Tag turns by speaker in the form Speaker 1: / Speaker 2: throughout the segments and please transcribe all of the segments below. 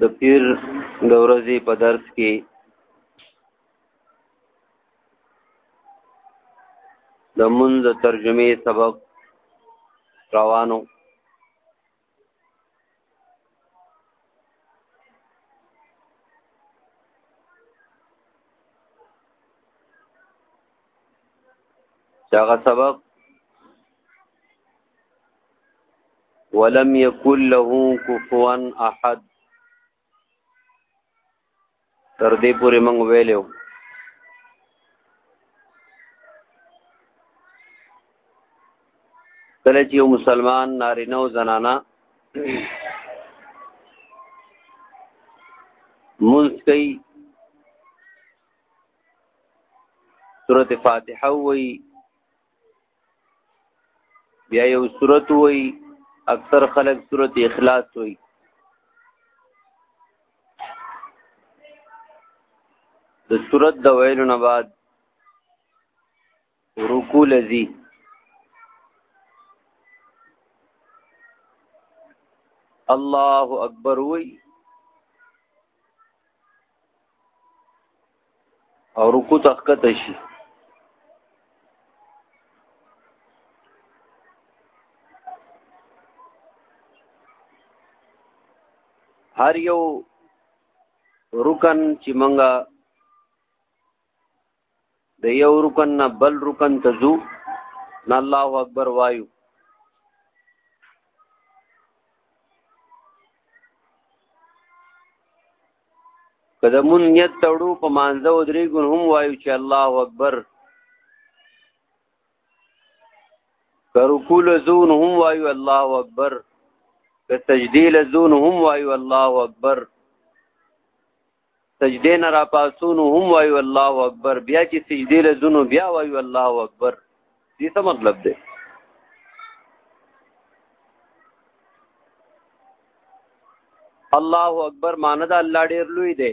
Speaker 1: د پیر د ورځې په درس کې د مونږ د ترجمې سبق روانو چې هغه سبق ولم يكن له كفوا احد تر دې پورې موږ ویلو کله چې یو مسلمان نارینه او زنانه مونږ کوي سورته فاتحه وایي بیا یو صورت وای اکثر خلک صورت اخلاص وای د صورت د ویلو نه بعد رکوع لذي الله اکبر وای او رکو تخکت شي هر یو رکن چې منګه د یو رکن نه بل رکن ته ځو نه الله اکبر وایو که د مون نیت تړو په مانځه او درې ګون هم وایو چې الله اکبر که رکوع له ځو نو هم وایو الله اکبر که سجدې له ځو نو هم وایو الله اکبر سجده نه را پاسون هم وایو الله اکبر بیا چې سجده له زونو بیا وایو الله اکبر دې څه مطلب دی الله اکبر معنی دا الله ډیر لوی دی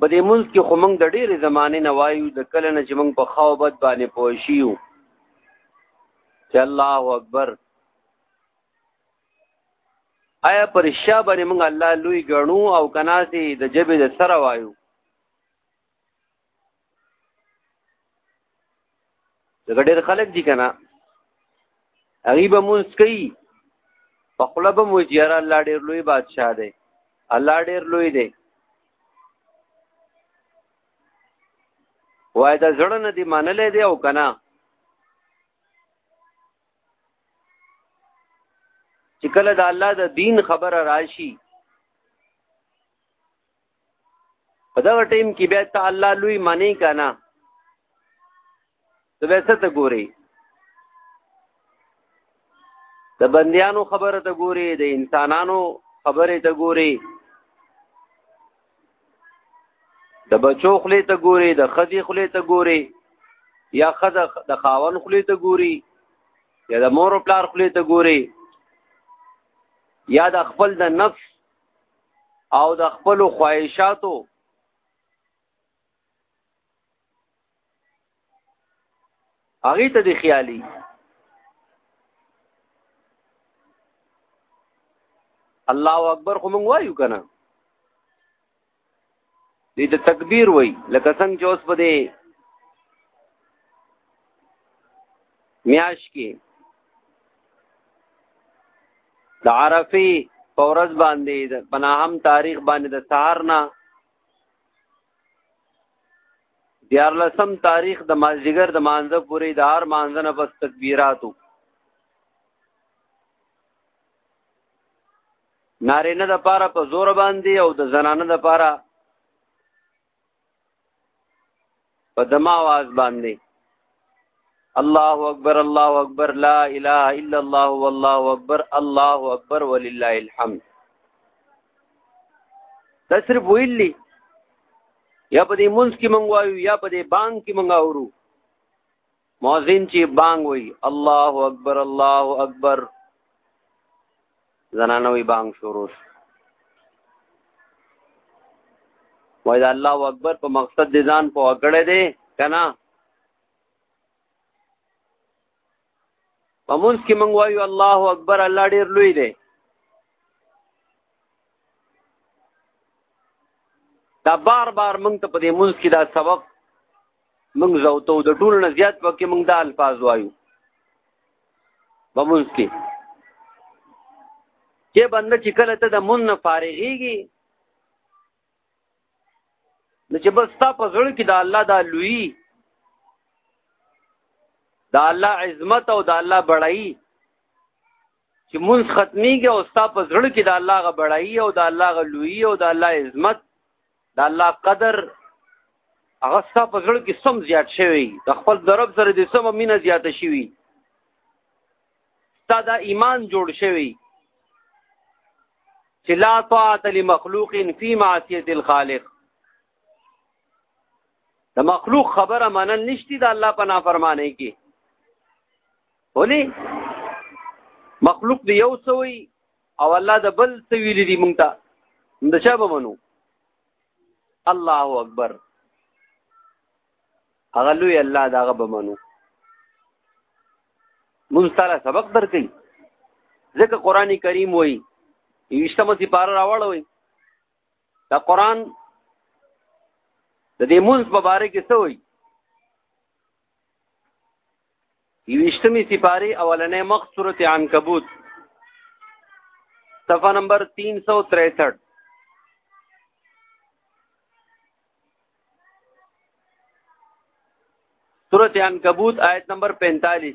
Speaker 1: په دې ملک کې خو موږ د ډېرې زمانې نه وایو د کله نه چې موږ په ښه او بد باندې پوه شي یو چې الله اکبر آیا پر شا باندې موږ الله لوی غنو او کنا سي د جبه د سره وایو دغه ډېر خلک دي کنه هغه به مونږ کوي په خپل به مو جیاره الله ډېر لوی بادشاہ دی الله ډېر لوی دی وای دا زړه نه دی منلې دی او کنه چې کله د الله د دین خبره راشي په دا ټیم کې بیا ته الله لوی معنی کانا ته به څه ته ګوري د بندیانو خبره ته ګوري د انسانانو خبره ته ګوري د بچو خلی ته ګوري د خزي خلی ته ګوري یا خزه د خاون خلی ته ګوري یا د مور او پلار خلی ته ګوري یا د خپل د نفس او د خپل خواهشاتو هغه ته د خیالي الله اکبر خو مونږ وایو کنه دې د تکبیر وای لکه څنګه چې اوس په دې میاش کې د عرفي پورز باندې د پناهم تاریخ باندې د سهار نه دیار لسم تاریخ د مازیګر د مانزه پورې د هر مانزه نه پس تکبیراتو نارینه د پاره په زور باندې او د زنانه د پاره په دما आवाज باندې الله اکبر الله اکبر لا اله الا الله والله اکبر الله اکبر ولله الحمد دا صرف ویلی یا په دې منځ کې منغواو یا په دې بانک کې منغاورو مؤذن چې بانګ وي الله اکبر الله اکبر زنانه وي بانګ شروع وای دا الله اکبر په مقصد دي ځان په وکړه دي کنه پمونس کې مونږ وایو الله اکبر الله ډیر لوی دی دا بار بار مونږ ته په دې مونږ کې دا سبق موږ زوتو د ټولو نه زیات پکې موږ دا الفاظ وایو بمونځ کې چې بنده چې کله ته د مون نه فارغېږي نو چې بس تا په زړه کې د الله دا لوی د الله عظمت او د الله بړای چې مونږ ختميږي او ستا په زړه کې د الله غ بړای او د الله غ لوی او د الله عظمت د الله قدر هغه ستا په زړه کې سم زیات شوی د خپل درب سره د سم مینه زیات شوی ستا دا ایمان جوړ شوی چې لا طاعت لمخلوق فی معصیت الخالق د مخلوق خبره منل نشتی د الله په نافرمانی کې ولی مخلوق دی یو سوی او الله د بل څه ویلي دي مونږ ته د چا به منو الله اکبر هغه لوی الله دا هغه به منو مونږ تعالی سبق درکې ځکه قران کریم وای یشتمه سي پار راوړوي دا قران د دې مونږ په باره کې څه وای یوشتمی سپاره اولنې مخ صورت عنکبوت صفحه نمبر 363 سورت عنکبوت آیت نمبر 45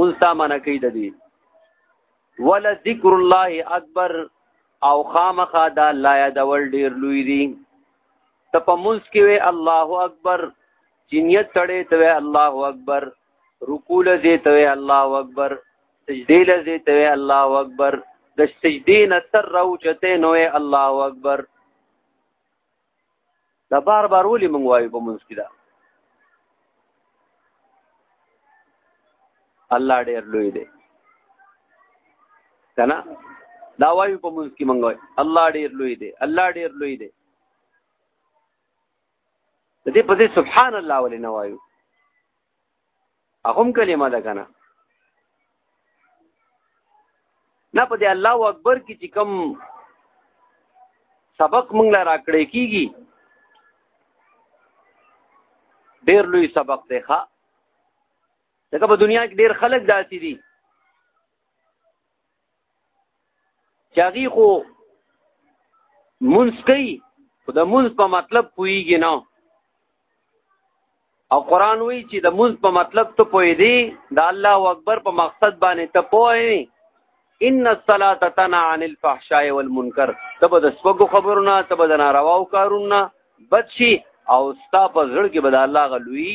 Speaker 1: ملتامنه کوي د دې ول ذکر الله اکبر او خامخا دا لا یادول ډیر لوی دي ته په مونږ کې وي الله اکبر چنیت تړې ته وي الله اکبر رکوع لزه ته وي الله اکبر سجدي لزه ته وي الله اکبر د سجدي نصر راوچته نو وي الله اکبر دا بار بار ولي مونږ وایو په مونږ کې دا الله ډېر لوی دی کنه دا وایو په مونږ کې مونږ وایو الله ډېر لوی دی الله ډېر لوی دی دې په دې سبحان الله ولې نه وایو هغه هم کلمه ده کنه نه په دې الله اکبر کې چې کوم سبق مونږ لا راکړې کیږي ډېر لوی سبق دی ښا ځکه په دنیا کې ډېر خلک داسې دي چې هغه خو منځ کوي خو د منځ په مطلب پوهیږي نه او قران وی چې د منځ په مطلب ته پوي دی د الله اکبر په مقصد باندې ته پوي ان الصلاه تنها عن الفحشاء والمنکر تب د سپګو خبرونه تب د نارواو کارونه بچي او ستا په زړه کې به د الله غلوي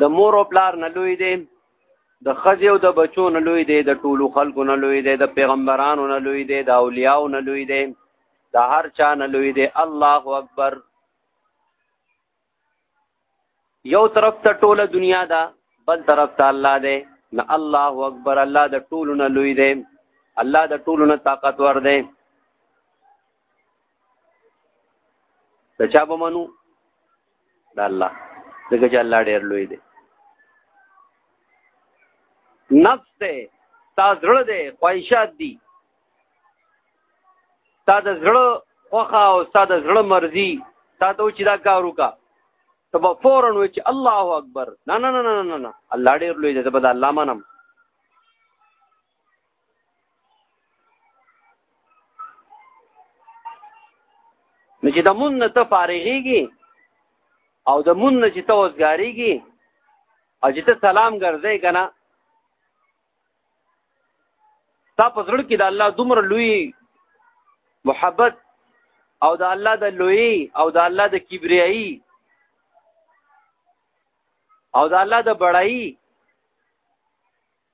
Speaker 1: د مور او پلار نه لوی دی د خځې او د بچو نه لوی دی د ټولو خلکو نه لوی دی د پیغمبرانو نه لوی دی د اولیاو نه لوی دی د هر چا نه لوی دی الله اکبر یو طرف ته ټوله دنیا ده بل طرف ته الله دی نه الله اکبر الله د ټولو نه لوی دی الله د ټولو نه طاقتور دی د چا به منو د الله ځکه چې الله ډېر لوی دی نفس دی ستا زړه دی خواهشات دي ستا د زړه خوښه او ستا د زړه مرضي تا ته چې دا کار وکړه ته به فورا وایي چې الله اکبر نه نه نه نه نه الله ډېر لوی دی زه به د الله منم نو چې د مون نه ته فارغېږي او د مون نه چې ته وزګارېږي او چې ته سلام ګرځې که نه تا په زړه کې د الله دومره لوی محبت او د الله د لوی او د الله د کبریایي او د الله د بړایي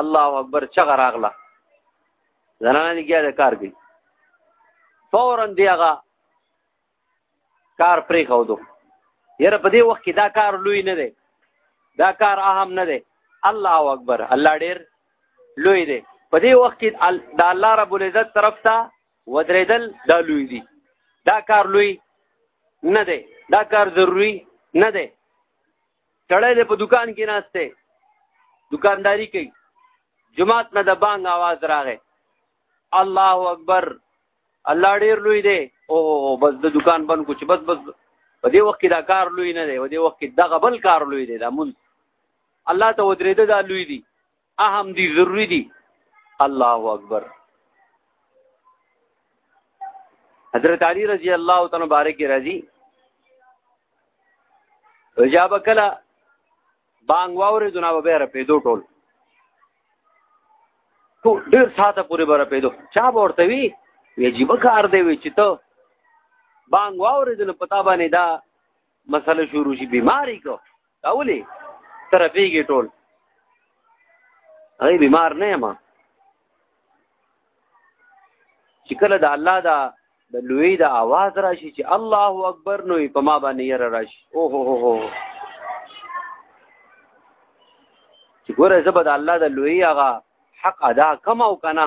Speaker 1: الله اکبر چغه راغله زنانه لګیا د کار کوي فورا دی هغه کار پرې خو دو یره په دې وخت کې دا کار لوی نه دی دا کار اهم نه دی الله اکبر الله ډیر لوی دی په دې وخت کې د الله رب العزت طرف ته ودرېدل دا لوی دی دا کار لوی نه دی دا کار ضروری نه دی تړی دی په دکان کې ناست دی دکانداری کوي جماعت نه د بانګ आवाज راغی الله اکبر الله ډیر لوی دی او بس د دکان بند کو چې بس بس په دې وخت کې دا کار لوی نه دی په دې وخت کې دغه بل کار لوی دی دا مون الله ته ودرېده دا لوی دی اهم دي ضروری دي الله اکبر حضرت علی رضی الله تعالی مبارک راضی وجاب کلا بانګ واورې دنا به را پیدو ټول تو ډیر ساته پورې به را پیدو چا به ورته وی عجیب کار دی وی چې ته بانګ واورې دنه پتا باندې دا مسله شروع شي بیماری کو اولی تر پیږي ټول هغه بیمار نه ما چې کله د الله دا د لوی د आवाज راشي چې الله اکبر نو په ما باندې ير راشي او هو هو هو چې ګوره زبد الله د لوی هغه حق ادا کما او کنه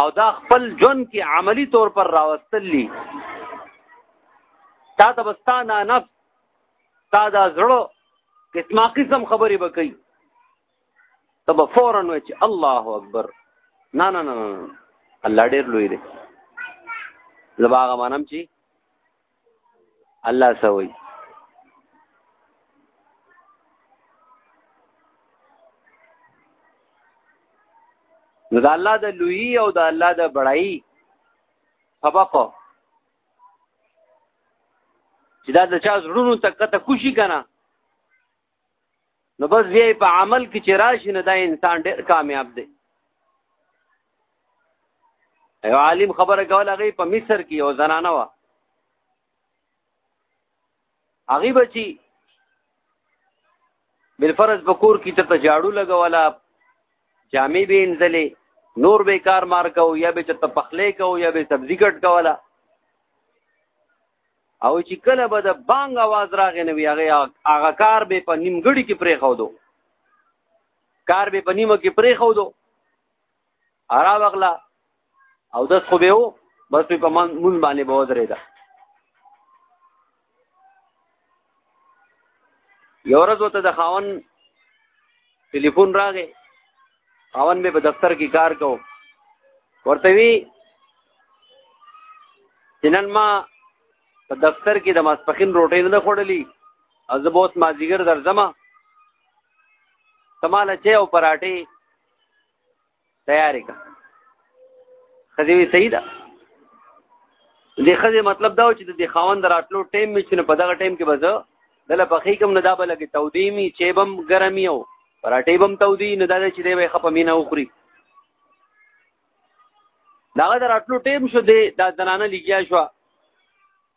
Speaker 1: او دا خپل ژوند کې عملی طور پر راوستلی تا ته بستا نه نفس تا دا زړه قسمه قسم خبرې وکړي تب فورا وای چې الله اکبر نه نه نه الله ډېر لوی دی زباغه مانم چې الله سوي نو د الله د لوی او د الله د بړای سبق چې دا د چا زړونو ته کته خوشي کنه نو بس بیا په عمل کې چې راشي نو دا انسان ډېر کامیاب دی یو عالم خبره کوله هغه په مصر کې یو زنانه و هغه بچي بلفرض بکور کې ته جاړو لګولا جامې به انځلې نور به کار مار کو یا به ته پخلې کو یا به سبزی کټ کولا او چې کله به د بانګ आवाज راغی نو هغه هغه کار به په نیمګړی کې پرې خو دو کار به په نیمه کې پرې خو دو ارا وغلا او د خو به وو بس په من مون باندې بوز رېدا یو ورځ وته د خاون ټلیفون راغی خاون مې په دفتر کې کار کو ورته وی جنن ما په دفتر کې د ماسپخین روټۍ نه خوړلې او زه به اوس مازیګر درځم تماله چې او پراټې تیارې کا خځې وی صحیح ده د خځې مطلب دا و چې د خاوند راتلو ټیم مې چې په دغه ټیم کې به زه دله پخې کوم نه دا به لګې تودې مي چې به هم ګرمي او پراټې به هم تودې نه دا چې دی به یې خپه مینه وخوري دغه د راتلو ټیم شو دی دا زنانه لګیا شوه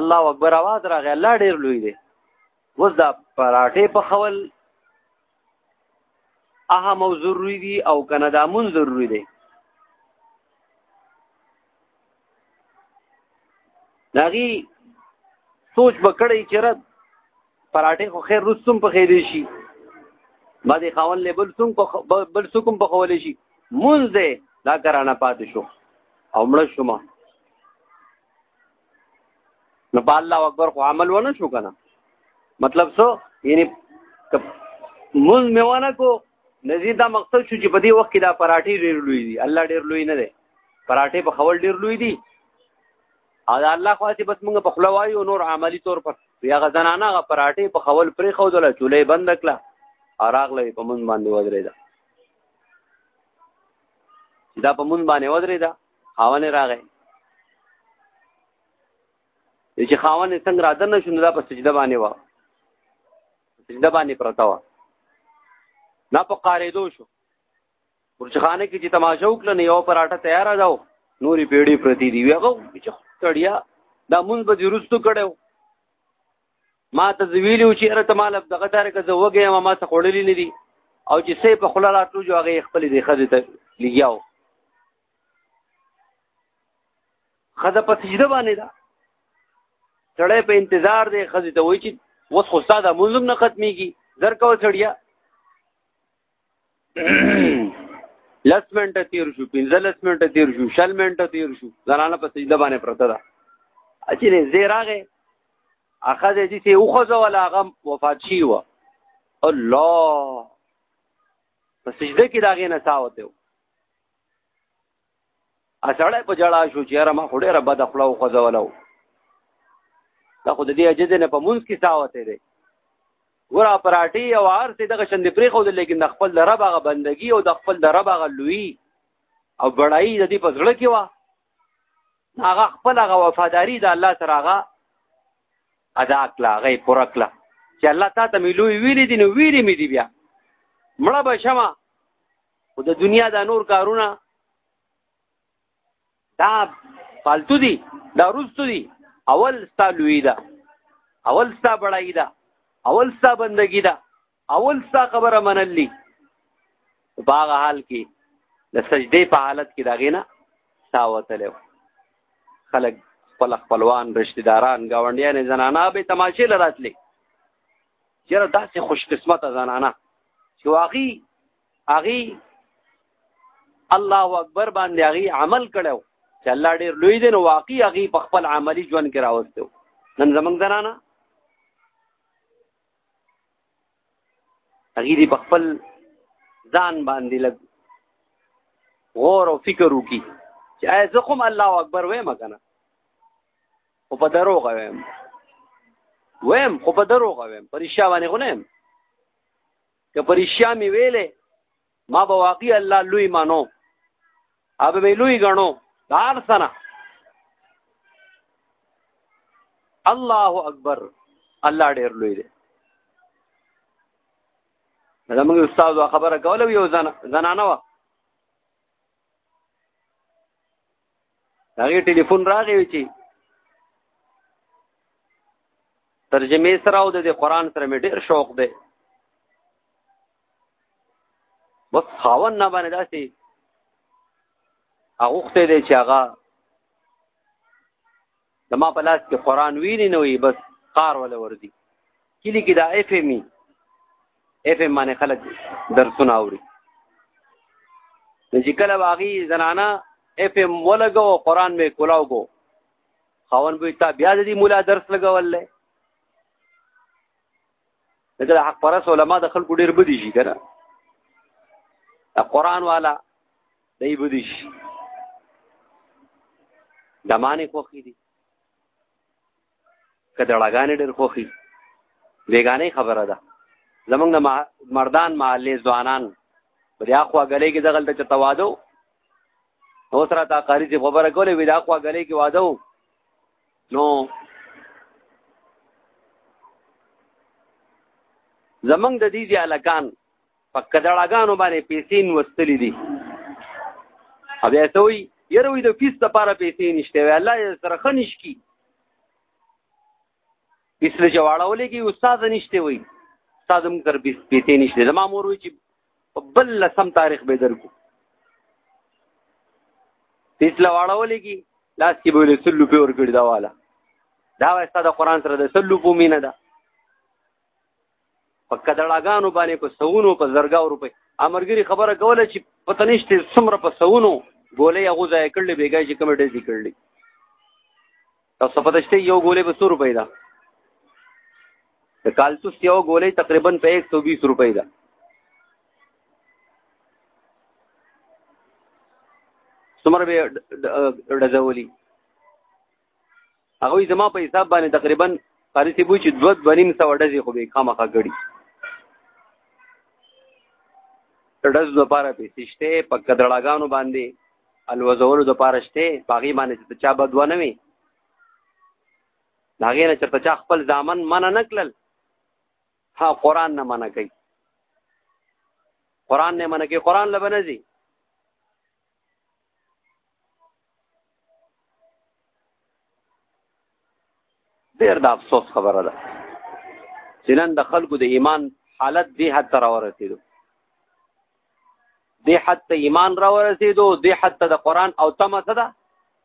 Speaker 1: الله اکبر आवाज راغی الله ډیر لوی دی وز دا پراټه په خول اهم او ضروری دی او کنه دا مون ضروری دی داغي سوچ بکړی چې رد پراټه خو خیر رسوم په خیر شي ما دې خاون له بل څوم په بل څوم په خولې شي مونږ دې دا کرانه پاتې شو او مړ شوم نو په الله اکبر خو عمل ونه شو کنه مطلب څه یعنی مون میوانه کو نزی دا مقصد شو چې په دې وخت کې دا پراټي ډېر لوی دي الله ډېر لوی نه دی پراټي په خول ډېر لوی دي او دا الله خو چې بس موږ په خلا وایو نور عملی طور پر یا غزنانه غ پراټي په خول پرې خو دله چولې بند کړه او راغله په مون باندې ودرېده دا په مون باندې ودرېده خاونه راغی چې خاونه څنګه را دنه شو دا په سجده باندې و سجده باندې پرتا و نه په قاریدو شو ورچخانه کې چې تماشا وکړه نه یو پراټه تیار راځو نورې پیړې پرتی دی هغه چې تړیا دا مونږ به ورستو کړو ما ته ویلو چې اره ته مال دغه دار کې زه وګم ما ته خړلې نه دي او چې سه په خړل راتلو جو هغه خپل دې خزه ته لګیاو خزه په سجده باندې دا سړی په انتظار دی خزه ته وای چې وس خو ساده مونږ نه ختميږي زر کو سړیا لس منټه تیر شو پنځلس منټه تیر شو شل منټه تیر شو زنانه په سجده باندې پرته ده چې نه زیراغه اخذ دې چې اوخذ ولا غم وفات شي و الله په سجده کې داغه نه تاوته اسړې په جړا شو چې را ما خړې را بد خپلو خوځولو دا خو د دې اجد نه په مونږ کې ساوته دی ګور اپراټي او هر څه دغه شند پرې خو د لیکن د خپل د رب هغه بندگی او د خپل د رب هغه لوی او بړای د دې پزړه کې وا هغه خپل هغه وفاداری د الله سره هغه ادا کړه هغه پوره کړه چې الله تا ته ملوي ویلې دي نو ویلې مې دي بیا مړه به شمه او د دنیا دا نور کارونه دا فالتو دي دا رستو دي اول ستا لوی ده اول ستا بڑای ده اول ستا بندگی ده اول ستا خبره منلی باغ حال کې د سجدې په حالت کې دا غینا ساوتلو خلک خپل خپلوان رشتہ داران گاونډیان زنانا به تماشې لراتلې چیرې داسې خوش قسمت زنانا چې واقعي هغه الله اکبر باندې هغه عمل کړو چې الله ډېر لوی دی نو واقعي هغه په خپل عملی ژوند کې راوستو نن زمنګ زنانه هغه دی په خپل ځان باندې لګ غور او فکر وکي چې آیا زه کوم الله اکبر وایم کنه او په دروغ وایم وایم خو په دروغ وایم پرېښا باندې غنم که په رښتیا مې ویلې ما به واقعي الله لوی مانو او به مې لوی ګڼو د هر څه نه الله اکبر الله ډېر لوی دی زموږ استاد خبره کوله یو زنانه وه هغه ټلیفون راغی چې ترجمه سره او د قرآن سره مې ډېر شوق دی بس خاون نه باندې داسې هغه وخت دی چې هغه د ما په لاس کې قران ویلی نه وي بس قار ولا وردی کلی کې دا اف ام اف ام باندې خلک درسونه اوري چې کله واغی زنانا اف ام ولګو قران می کولاو کو خاون به تا بیا دې مولا درس لګول لې دغه حق پرس علما د خلکو ډیر بدی شي کنه قران والا دی بودی شي دمانه خوخي دي کله لګانې ډېر خوخي بیگانه خبره ده زمونږ مردان معلې ځوانان بیا خو غلې کې دغل ته چتوادو نو سره تا قاری چې خبره کولې وی دا خو غلې کې وادو نو زمنګ د دې ځالکان په کډړاګانو باندې پیسې نوستلې دي بیا ته وي یره وي د فیس لپاره پیسې نشته وی الله یې سره خنش کی فیس له جوړولې کې استاد نشته وي استاد هم تر پیسې نشته زما مور وی چې بل لسم تاریخ به درکو فیس له واړولې کې لاس کې بولې سلو په ور کړی دا والا دا واسطه د قران سره د سلو په مینه ده په کډړاګانو باندې په سونو په زرګاو روپې امرګری خبره کوله چې پته نشته څومره په سونو ګولې هغه ځای کړلې بیګا چې کوم ډېر دي کړلې تاسو پته شته یو ګولې به 100 روپۍ ده د کالتوس یو ګولې تقریبا په 120 روپۍ ده څومره به ډزولي هغه زما په حساب باندې تقریبا قاری سی بوچ دو دو نیم سو ډزې خو به خامخا کړي ډز د پاره په سشته په کډړاګانو باندې الوزولو د پاره شته باغی باندې چې چا بد و نه وي هغه نه چې چا خپل ځامن من نه کړل ها قران نه منع کوي قران نه منع کوي قران لبنځي ډیر د افسوس خبره ده چې نن د خلکو د ایمان حالت دې حد ته راورسېدو دې حد ته ایمان راورسېدو دې حد ته د قرآن او تمه څه ده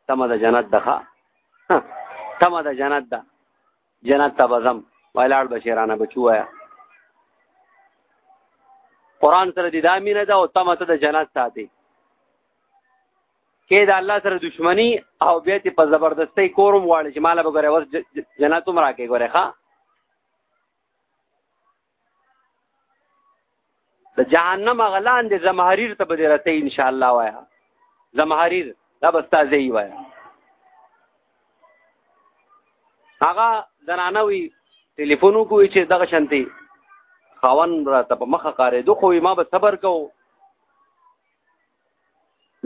Speaker 1: تمه د جنت ده تمه د جنت ده جنت ته بزم ولاړ بشیرانه بچوایا قران سره د دامینه ده او تمه ته د جنت ساتي کې دا الله سره دښمنی او بیا ته په زبردستۍ کورم واړي چې مال به ګره وس جنت هم راکې ګره ښا د جهنم غلان د زمحریر ته به رسې ان شاء الله وایا زمحریر دا بس تازه یې وایا هغه زنانه وی ټلیفون وکوي چې دغه شانتي خاون را ته په مخه کارې دوه خو ما به صبر کو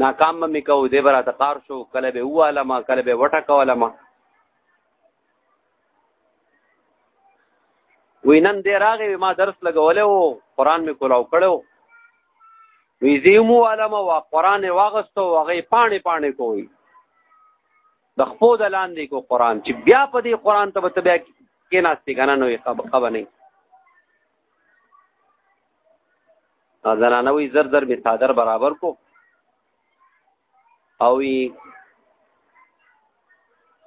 Speaker 1: ناکام به مې کوو دی به راته قار شو کله به ووالم کله به وټه کولم وینن دی راغې ما درس لګولی و قرآن مې کولاو کړی و وی زیمو علم او قرآن واغستو هغه پاڼې پاڼې کوي د خپو د لاندې کو قرآن چې بیا په دې قرآن ته به بیا کې ناستې کنه نو خبر نه زنانه وی زر زر می صادر برابر کو او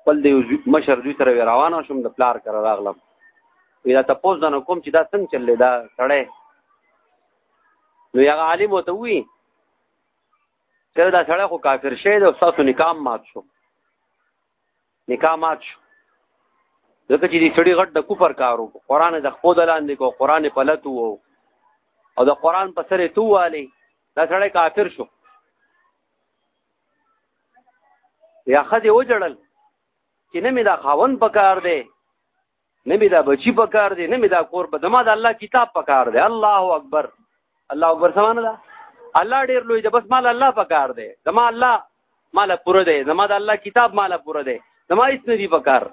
Speaker 1: خپل د مشر دوی سره روانه شوم د پلار کر راغلم وی دا تاسو نه کوم چې دا څنګه چلې دا سړی نو یو عالم وته وی چې دا سړی خو کافر شه دی او تاسو نکام مات شو نکاح مات شو ځکه چې دې سړي غټ د کفر کارو قران د خپل لاندې کو قران په لته وو او د قران په سره تو والی دا سړی کافر شو یا خدای وجړل چې نه می دا خاون پکار دی نه می دا بچی په کار دی نه می دا کور په دما د الله کتاب په کار دی الله اکبر الله اکبر سمانه ده الله ډیر لوی دی بس مال الله په کار دی دما الله مال پوره دی دما د الله کتاب مال پوره دی دما هیڅ نه دی په کار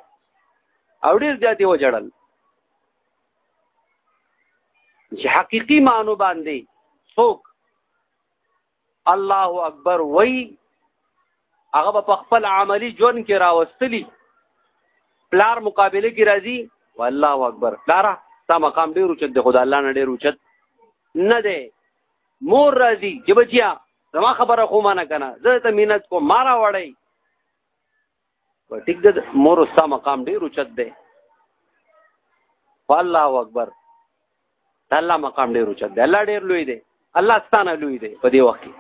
Speaker 1: او ډیر زیاتې و جړل چې حقيقي معنی باندې څوک الله اکبر وای هغه په خپل عملی جون کې راوستلی پلار مقابله کې راځي والله اکبر پلار تا مقام ډیر اوچت دی خدای الله نه ډیر اوچت نه دی مور راځي چې بچیا زما خبره خو ما نه کنه زه ته مینت کو مارا وړی په ټیک د مور او ستا مقام ډیر اوچت دی الله اکبر الله مقام ډیر اوچت دی الله ډیر لوی دی الله ستانه لوی دی په دې وخت کې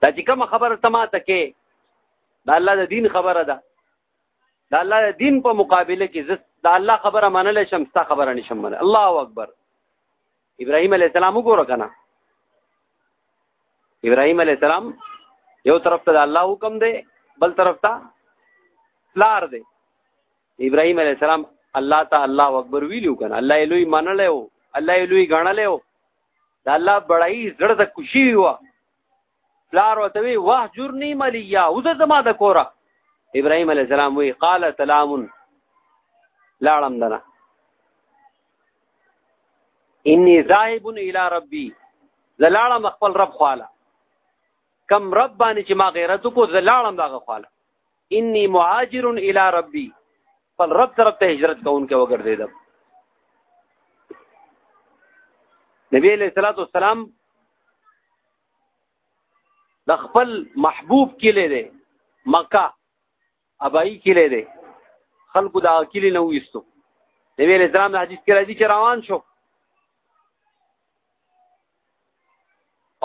Speaker 1: دا چې کوم خبره ته ماته کې دا الله د دین خبره ده دا الله د دین په مقابله کې زه دا الله خبره منل شم ستا خبره نشم منل الله اکبر ابراهيم عليه السلام وګوره کنه ابراهيم عليه السلام یو طرف ته الله حکم دی بل طرف ته پلار دی ابراهيم عليه السلام الله ته الله اکبر ویلو کنه الله لوی منل او الله لوی غنل او دا الله بړای زړه د خوشي و پلار ورته وی واه جرنی ملیا اوزه زما د کوره ابراهيم عليه السلام وی قال سلام لاړم دنا اني ذاهب الى ربي زلاړم خپل رب خواله کم رب باندې چې ما غیرت کو زلاړم دغه خواله اني مهاجر الى ربي خپل رب طرف ته هجرت کوونکې وګرځیدم نبی علیہ الصلوۃ والسلام د خپل محبوب کلی دی مکه ابایی کلی دی خلکو دا کلی نه ویستو د ویل اسلام د حدیث کې راځي چې روان شو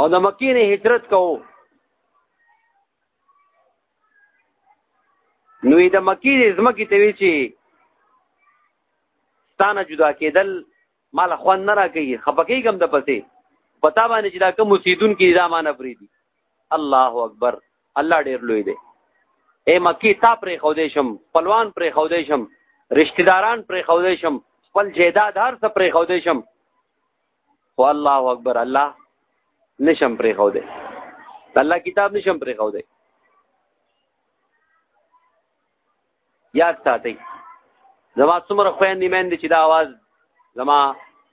Speaker 1: او د مکې نه هجرت کوو نو د مکې د ځمکې ته وی چې ستانه جدا کېدل مال خوان نه راکې خپکې کم د پسې پتا باندې چې دا کوم مسیدون کې دا معنا پری دي الله اکبر الله ډیر لوی دی اے مکی تا پرې خو دې شم پلوان پرې خو دې شم رشتہ داران پرې خو دې شم خپل جیداد هر څه پرې خو دې شم خو الله اکبر الله نشم پرې خو دې الله کتاب نشم پرې خو دې یاد ساتئ زما څومره خویندې میندې چې دا اواز زما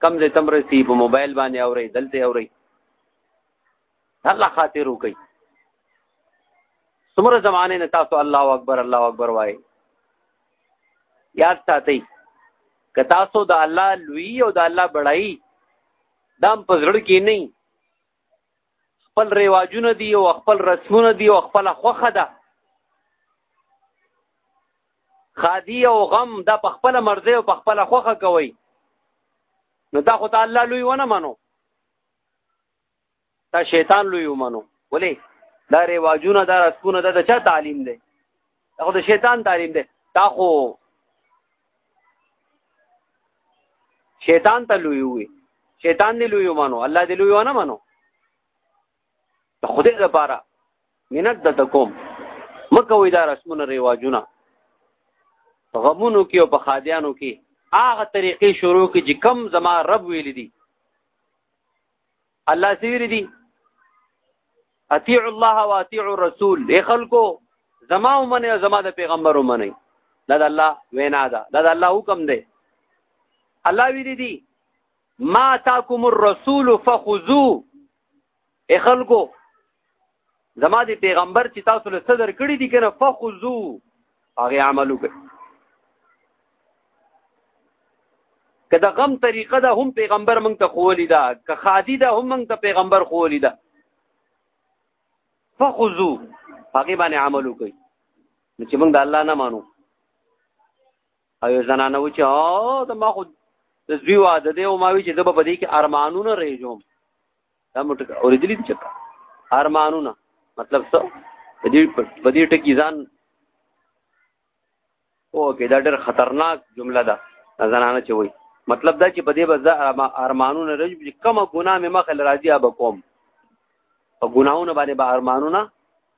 Speaker 1: کم ځای تم رسي په موبایل باندې اوري دلته اوري الله خاطر وکړي څومره زمانه نه تاسو الله اکبر الله اکبر وای یاد ساتئ که تاسو د الله لوی او د الله بړای دام پزړ کې نه خپل رواجونه دي او خپل رسمونه دي او خپل خوخه ده خادی او غم دا په خپل مرزه او په خپل خوخه کوي نو دا خو ته الله لوی ونه منو تا شیطان لوی ومنو ولې دا رواجونه دا رسمونه دا د چا تعلیم دی دا خو د شیطان تعلیم دی دا خو شیطان ته لوی وي شیطان دی لوی ومنو الله دی لوی ونه منو د خدای لپاره منت د تکوم مکه وې دا رسمونه ریواجونه غمونو کې او په خادیانو کې هغه طریقې شروع کې چې کم زما رب ویل دي الله سیری دی اطیع الله و اطیع الرسول ای خلکو زما ومنه او زما د پیغمبر ومنه دا د الله وینا ده دا د الله حکم دی الله ویری دی ما تاکم الرسول فخذو ای خلکو زما دی پیغمبر چې تاسو له صدر کړی دی کنه فخذو هغه عملو کوي که د غم طریقه ده هم پیغمبر مونږ ته خولی ده که خادی ده هم مونږ ته پیغمبر خولی ده فخذو هغه باندې عمل وکړي نو چې مونږ د الله نه مانو او زنانه و چې او ته ما خو د زوی واده دی او ما وی چې زه به په دې کې ارمانونه رېږم دا موټر اوریدلی چې ارمانونه مطلب څه په دې په دې ټکی ځان او کې دا ډېر خطرناک جمله ده زنانه چې وایي مطلب دا چې په دې بزا ارمانونه رجب چې کومه ګناه مې مخه لراځي اب کوم په ګناونه باندې به ارمانونه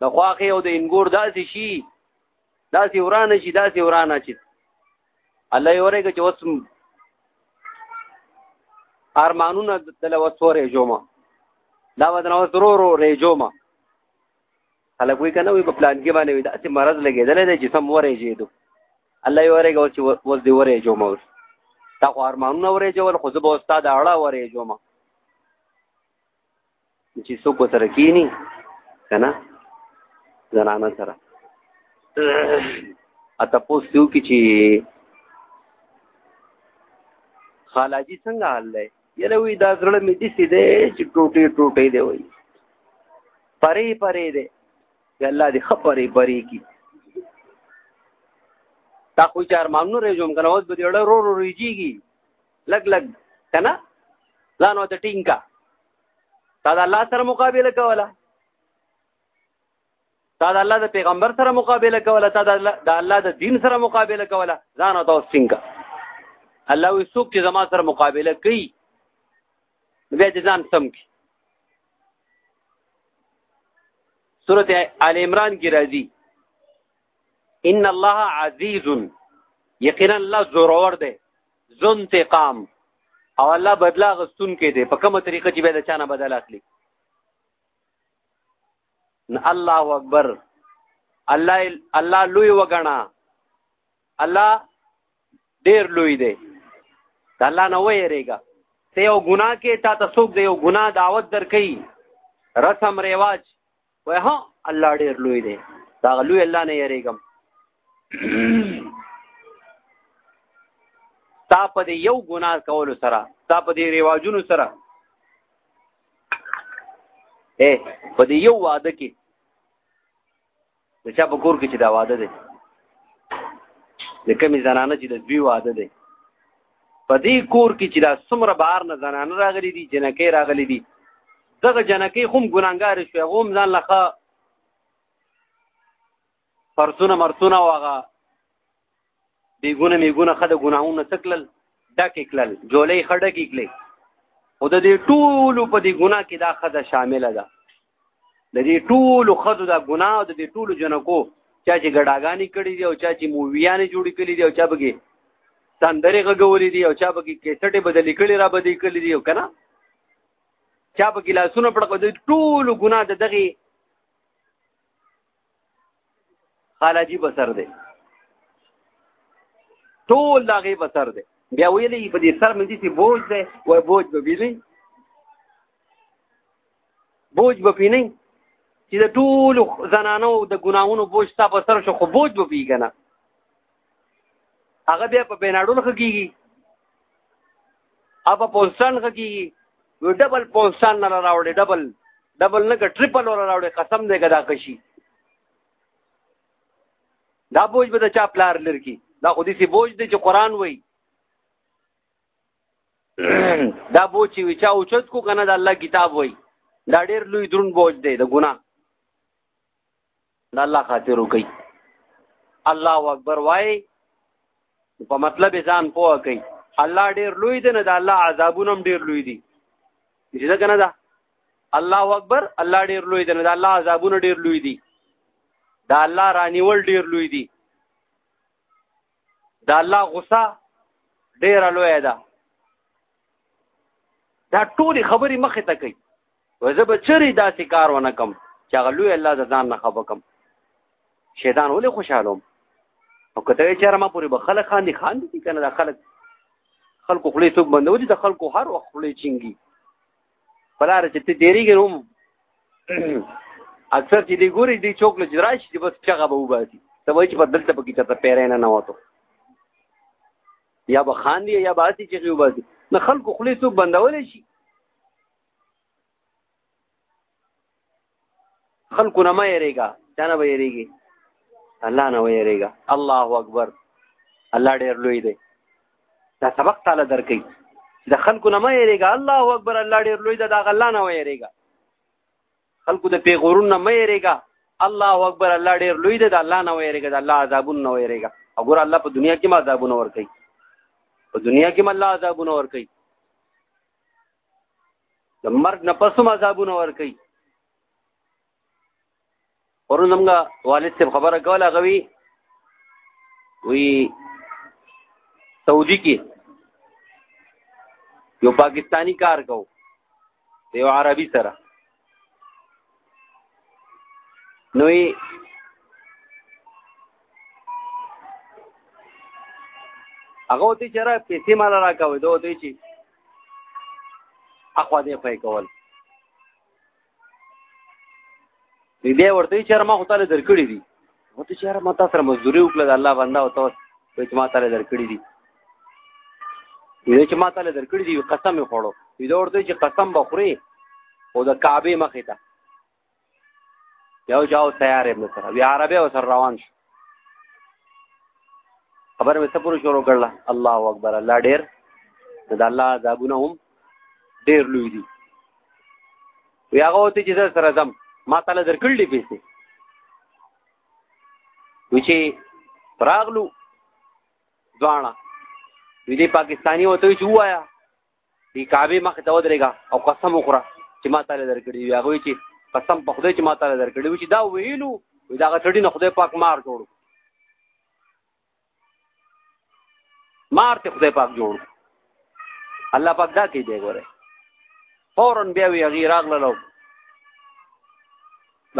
Speaker 1: د خواخې او د انګور داسې شي داسې ورانه شي داسې ورانه شي الله یې ورېږه چې اوس ارمانونه دل وسو رېجوما دا ودن اوس رو رو رېجوما خلک وی کنه وی په پلان کې باندې وی داسې مرض لګېدل دی چې سم ورې جېدو الله یې ورېږه اوس چې اوس دې ورې جوما اوس تا خو ارمانونه ورې جوړ خو زه به استاد اړه ورې جوما چې څوک سره کینی کنه زنانه سره اته پوس یو کی چې خالاجی څنګه حال دی یله وی دا زړه مې دې سي دی چې ټوټه ټوټه دی وای پرې پرې دی الله دې خبرې پرې کی تا خو چار مامنو رې جوم کنه اوس به دې ډېر رو رو ریږي لګ لګ کنه ځان وته ټینګه تا د الله سره مقابله کوله تا د الله د پیغمبر سره مقابله کوله تا د الله د دین سره مقابله کوله ځان وته ټینګه الله وي څوک چې زما سره مقابله کوي بیا دې ځان سم کی سورت آل عمران کی راځي ان الله عزیز یقینا الله زورور دی ذو انتقام او الله بدلا غستون کې دی په کومه طریقه چې به د چانه بدل اخلي نه الله اکبر الله الله لوی وګڼا الله ډیر لوی دی دا الله نه وېریږي ته یو ګناه کې تا ته څوک دی یو ګناه دعوت درکې رسم ریواج وای ها الله ډیر لوی دی دا لوی الله نه یریګم تا په دې یو ګناه کولو سره تا په دې ریواجونو سره اے په دې یو واده کې چې په کور کې چې دا واده دی د کمی زنانه چې د دوی واده دی په دې کور کې چې دا څومره بهر نه زنانه راغلي دي جنکۍ راغلي دي دغه جنکۍ خو هم ګناهګارې شوې هغه هم ځان له ښه پرسونه مرسونه او هغه بېګونه مېګونه ښه د ګناهونه څه کړل ډکې کړل جولۍ ښه ډکې کړې خو د دې ټولو په دې ګناه کې دا ښځه شامله ده د دې ټولو خدو دا ګناه او د دې ټولو جنکو چا چې ګډاګانی کړی دی او چا چې موویانې جوړې کړې دي او چا بګي سندرې غږولې دي او چا بګي کیسټې بدلې کړې را بدې کړې دي او کنه چا بګي لاسونه پړق د ټولو ګناه د دغه خالاجی بسر دی ټول دغه بسر دی بیا ویلې په دې سر مې دي بوج دی وای بوج به ویلې بوج به پینې چې د ټول زنانو د ګناونو بوج تا په سر شو خو بوج به پیګنه هغه بیا په بناډول خکېږي اب په پوسټن خکېږي نو ډبل پونسان نه راوړي ډبل ډبل نه ک ټریپل ور راوړي قسم دې کدا کشي دا بوج به د چا پلار لرکی دا خو دې سي بوج دې چې قران وای دا بوج چې وچا اوچت کو کنه د الله کتاب وای دا ډېر لوی درون بوج دی د ګناه د الله خاطر وکړي الله اکبر وای په مطلب ځان پوه کوي الله ډیر لوی دی نه د الله عذابونه هم ډیر لوی دي چې دا کنه دا الله اکبر الله ډیر لوی دی نه د الله عذابونه ډیر لوی دي دا الله رانیول ډیر لوی دي دا الله غصه ډیره لوی ده دا ټول خبرې مخه ته کوي وزه به چری داسې کار ونه کم چې هغه لوی الله د ځان نه خبر کم شیطان ولې خوشاله او کته یې چېرما پوری به خلک خاندي خاندي کنه دا خلک خلکو خلې څوک بندو دي د خلکو هر وخت خلې چنګي پلار چې ته تیریږي هم اکثر چې دی ګوري دی چوک له جراش دی بس چغه به وباسي ته وایي چې په دلته پکې چاته پیرې نه نه وته یا به خان دی یا به اسی چغه وباسي نه خلکو خلی څوک بندول شي خلکو نه مې یریګا چا نه به یریږي الله نه ویریګا الله اکبر الله ډېر لوی دی دا سبق تعالی درکې د خلکو نه مې یریګا الله اکبر الله ډېر لوی دی دا الله نه ویریګا خلکو د پیغورون نه مې یریګا الله اکبر الله ډېر لوی دی دا الله نه ویریګا دا الله عذابون نه ویریګا وګور الله په دنیا کې ما عذابونه ور کوي په دنیا کې مله عذابونه ور کوي د مرګ نه پس هم عذابونه ور کوي ورو زمګه والد څخه خبره کوله غوي وی سعودي کې یو پاکستانی کار کو یو عربي سره نوې هغه ته چې را پیسې مال راکاوي دوه ته چې اخوا دې پای کول دې ورته چې ما خو تعالی درکړي دي نو ته چېرې ما تاسو سره مزدوري وکړه د الله بنده او تاسو په چې ما تعالی درکړي دي دې چې ما تعالی درکړي دي قسم یې خوړو دې ورته چې قسم بخوري او د کعبه مخې ته یو جاو تیار ابن سره بیا عربه او سر روان شو خبر مې سپورو شروع کړل الله اکبر الله ډیر د الله عذابونه هم ډیر لوی دي وی هغه وته چې زه سره زم ما تعالی درکړل دي پیسې و چې راغلو ځوانه وی دې پاکستانی وته چې وایا دی کعبه مخ ته ودرېګا او قسم وخوره چې ما تعالی درکړي وی هغه چې قسم په خدای چې ما تعالی درکړي وی چې دا ویلو وی دا غټړي نه خدای پاک مار جوړو مار ته خدای پاک جوړ الله پاک دا کې دی ګوره فورن بیا وی غیر اغللو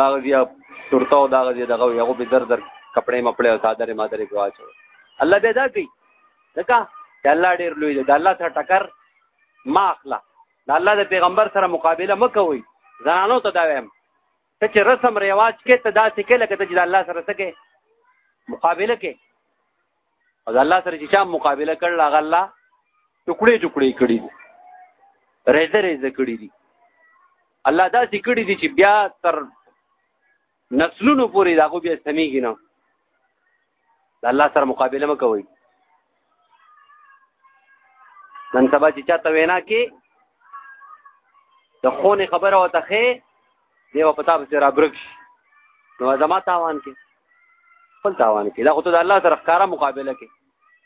Speaker 1: دا بیا ترتاو دا غزي دغه یو به در در کپڑے مپړې او صادره مادره کې واچو الله به دا کوي ځکه چې الله ډیر لوی دی دا الله ته ټکر ما اخلا دا الله د پیغمبر سره مقابله مکوئ زنانو ته دا وایم ته چې رسم رواج کې ته داسې کې لکه ته چې د الله سره څه کې مقابله کې او د الله سره چې چا مقابله کړل هغه الله ټوکړې ټوکړې کړي دي ریزه ریزه کړي دي الله داسې کړي دي چې بیا تر نسلونو پورې داغو بیا سمیږي نه د الله سره مقابله مکوئ نن سبا چې چاته وینا کې د خونې خبره وته خې دی په تاب سره رابرک شي نو زما تاوان کې خپل تاوان کې دا خو ته د الله سره ښکارا مقابله کې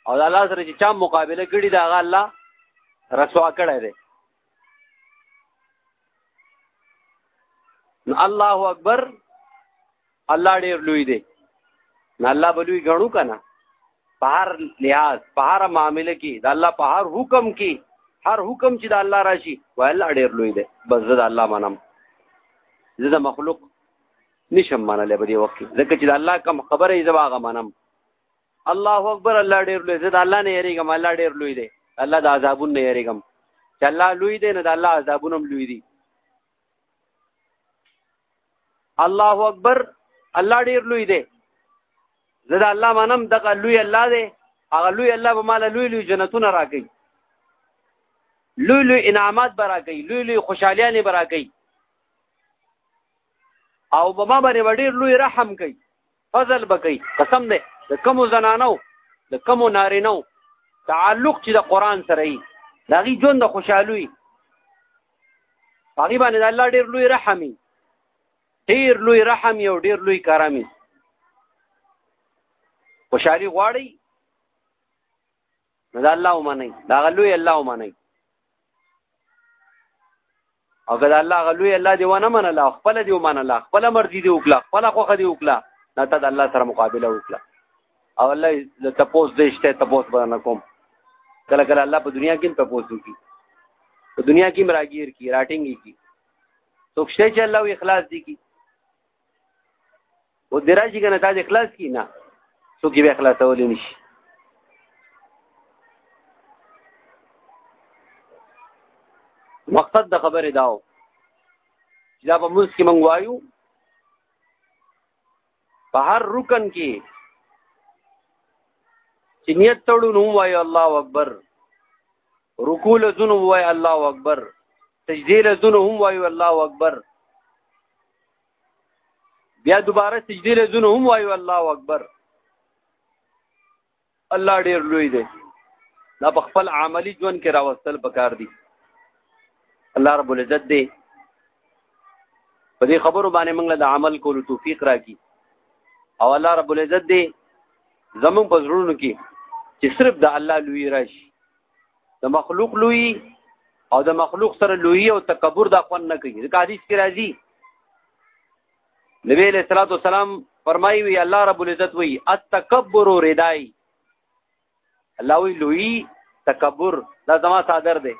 Speaker 1: او د الله سره چې چا مقابله کړي دا هغه الله رسوا کړی دی نو الله اکبر الله ډیر لوی دی نه الله به لوی غنو کنه په هر لحاظ په هر معاملې کې د الله په هر حکم کې هر حکم چې د الله راشي وای الله ډیر لوی دی بس زه د الله منم زه د مخلوق نشم منلی په دې وخت کې ځکه چې د الله کم خبره یې زه هغه منم الله اکبر الله ډیر لوی زه د الله نه یریږم الله ډیر لوی دی الله د عذابونو نه یریږم چې الله لوی دی نه د الله عذابونه هم لوی دي الله اکبر الله ډیر لوی دی زه د الله منم دغه لوی الله دی هغه لوی الله به مال لوی لوی جنتونه راکړي لوی لوی انعامات برا کوي لوی لوی خوشحالیانې برا کوي او به ما باندې ډیر لوی رحم کوي فضل بکی قسم دی د کوم زنانو د کوم نارینو تعلق چې د قران سره ای داغي جون د خوشحالوي هغه باندې الله ډیر لوی رحمي ډیر لوی رحم یو ډیر لوی کرامي خوشحالي غواړي نو دا الله ومني دا غلوی الله ومني او که دا الله غلوی الله دی ونه من الله خپل دی ومن الله خپل مرضی دی وکړه خپل خوخه دی وکړه نه ته د الله سره مقابله وکړه او الله د تپوس دیشته تپوس باندې کوم کله کله الله په دنیا کې تپوس وکړي په دنیا کې مراګیر کی راټینګي کی څوک شته چې الله اخلاص دي کی او دراشي کنه تا دې خلاص کی نه څوک یې خلاصول نشي مقصد د خبرې داو چې دا په موږ کې مونږ وایو په هر رکن کې چې نیت تړو نو وایو الله اکبر رکوع لزون وایو الله اکبر سجدی لزونه هم وایو الله اکبر بیا دوباره سجدی لزونه هم وایو الله اکبر الله ډیر لوی دی دا په خپل عملی ژوند کې راوستل پکار دي الله رب العزت دی په دې خبرو باندې موږ له عمل کولو توفیق راکړي او الله رب العزت دی زمون په زړونو کې چې صرف د الله لوی راشي د مخلوق لوی او د مخلوق سره لوی او تکبر د خوان نه کوي ځکه حدیث کې راځي نبی له صلوات والسلام فرمایي وی الله رب العزت وی التکبر ردای الله وی لوی تکبر دا زما صادر دی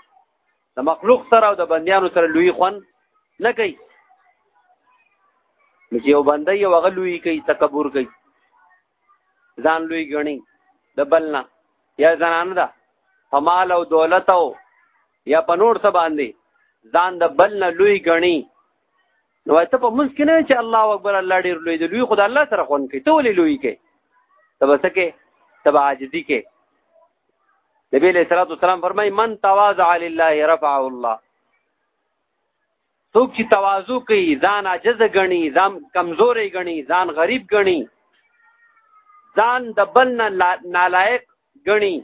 Speaker 1: د مخلوق سره او د بندیانو سره لوی خوان نه کوي چې یو بنده یو غلوی کوي تکبر کوي ځان لوی غني د بل نه یا زنان ده په مال او دولت او یا په نور څه باندې ځان د بل نه لوی غني نو ته په منځ کې نه چې الله اکبر الله ډیر لوی دی لوی خدای الله سره خون کوي ته ولې لوی کې ته بس کې ته عاجزي کې نبی علیہ الصلوۃ والسلام فرمای من تواضع لله رفعه الله څوک چې تواضع کوي ځان عاجز غني ځان کمزوري غني ځان غریب غني ځان د بل نه نالایق غني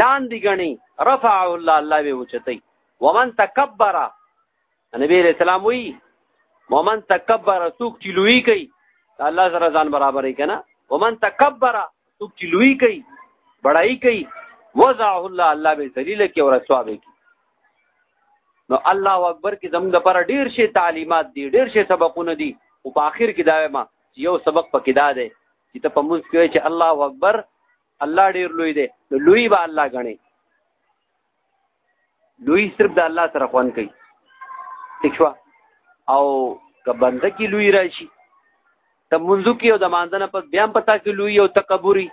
Speaker 1: لاندې غني رفعه الله الله به اوچتي ومن تکبر نبی رسول الله وی ومن تکبر څوک چې لوی کوي الله سره ځان برابرې کنه ومن تکبر څوک چې لوی کوي بڑای کوي وضعه الله الله به ذلیل کې او رسوا به کې نو الله اکبر کې زموږ لپاره ډیر شي تعلیمات دي ډیر شي سبقونه دي او په اخر کې دا ما یو سبق پکې دا دی چې ته په موږ کې چې الله اکبر الله ډیر لوی دی نو لوی به الله غني لوی صرف د الله سره خوان کوي ٹھیک شو او که بنده کې لوی راشي ته منځو کې او د مانځنه پس بیا پتا کې لوی او تکبوري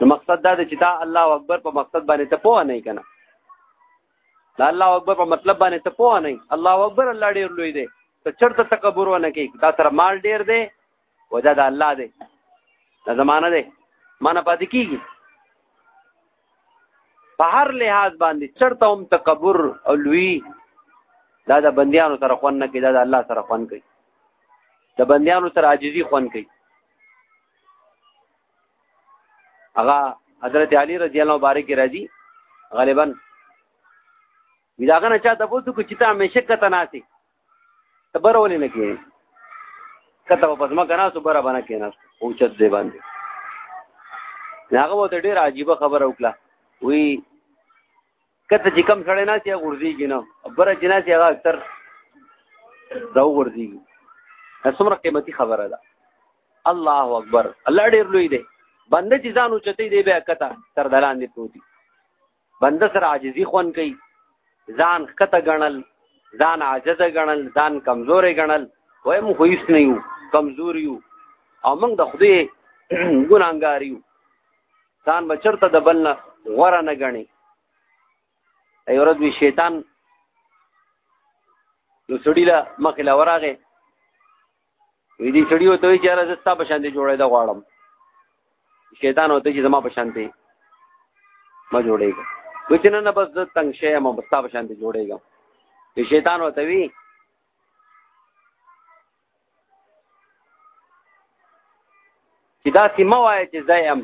Speaker 1: نو مقصد دا دی چې دا الله اکبر په مقصد باندې ته پوه نه کنه دا الله اکبر په مطلب باندې ته پوه نه الله اکبر الله ډیر لوی دی ته چرته تکبر ونه کوي دا سره مال ډیر دی وجه دا الله دی دا زمانہ دی مانه پاتې کیږي په هر لحاظ باندې چرته هم تکبر او لوی دا د بندیانو سره خوان نه کوي دا د الله سره خوان کوي د بندیانو سره عاجزي خوان کوي هغه حضرت علی رضی الله مبارک راضي غالبا ویداغه نه چا تاسو کو چې ته همیشه کته ناسي تبر ولې نه کیږي کته په پزما کنه سو برا باندې کینا او چت دی باندې هغه وته ډیر عجیب خبره وکړه وی کته چې کم سړی نه چې غورځيږي نه بره چې نه چې هغه اکثر دا غورځيږي څومره قیمتي خبره ده الله اکبر الله ډیر لوی دی بنده چې ځان اوچتې دی بیا کته تر دلان دی پروتي بنده سره عاجزي خون کوي ځان کته غنل ځان عاجز غنل ځان کمزورې غنل وای مو هیڅ نه یو کمزور یو او موږ د خدای ګناګار یو ځان بچرته د بل نه غوره نه غني ای ورځ وی شیطان یو سړی لا مخې لا وراغه وی دې سړی وته چې راز ستا په شان دي جوړې دا غواړم شیطان وته چې زما په شان دي ما جوړېږم وچنه نه بس تنگ شې ما بس تا په شان دي جوړېږم شیطان وته وی چې دا سیمه وایه چې زه یم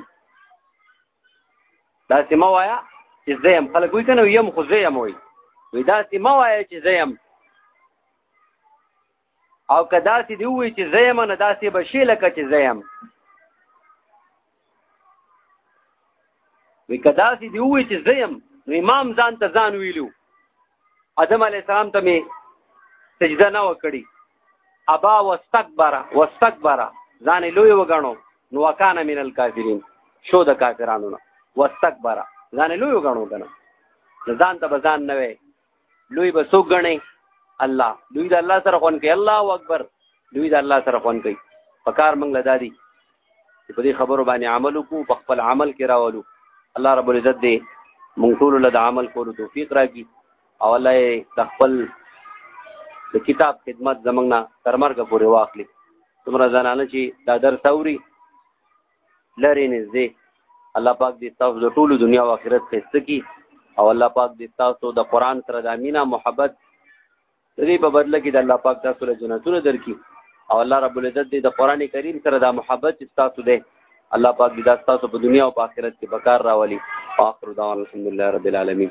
Speaker 1: دا سیمه وایه چې زه یم خلک وایي که نه یم خو زه یم وایي وایي دا سیمه وایه چې زه یم او که داسې دی ووایي چې زه یم نه داسې به شي لکه چې زه یم وی کدا سي دی وی چې زیم نو امام ځان ته ځان ویلو ادم علی السلام ته می سجده نه وکړي ابا واستكبر واستكبر ځان لوی وګڼو نو وکانه من الکافرین شو د کافرانو نه واستكبر ځان لوی وګڼو کنه ځان ته بزان نه وي لوی به څوک غني الله لوی د الله سره خون کوي الله اکبر لوی د الله سره خون کوي پکار موږ لدا دي په دې خبرو باندې عمل وکړو په خپل عمل کې راولو الله رب العزت دې موږ ټول له عمل کولو توفیق راکړي او الله د خپل د کتاب خدمت زمنګ نه تر مرګ پورې واخلي تمرا زنانه چې دا درس اوري لری نږدې الله پاک دې تاسو د ټولو دنیا او آخرت خسته کی او الله پاک دې تاسو د قران سره د امینه محبت دې په بدله کې د الله پاک تاسو له جنتونو درکې او الله رب العزت دې د قران کریم سره د محبت تاسو دې الله پاک دې تاسو په دنیا او په آخرت کې بکار راولي اخر دعوانا الحمدلله رب العالمین